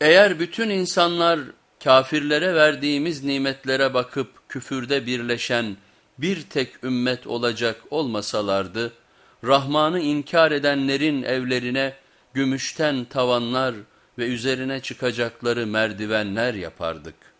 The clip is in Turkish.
Eğer bütün insanlar kafirlere verdiğimiz nimetlere bakıp küfürde birleşen bir tek ümmet olacak olmasalardı, Rahman'ı inkar edenlerin evlerine gümüşten tavanlar ve üzerine çıkacakları merdivenler yapardık.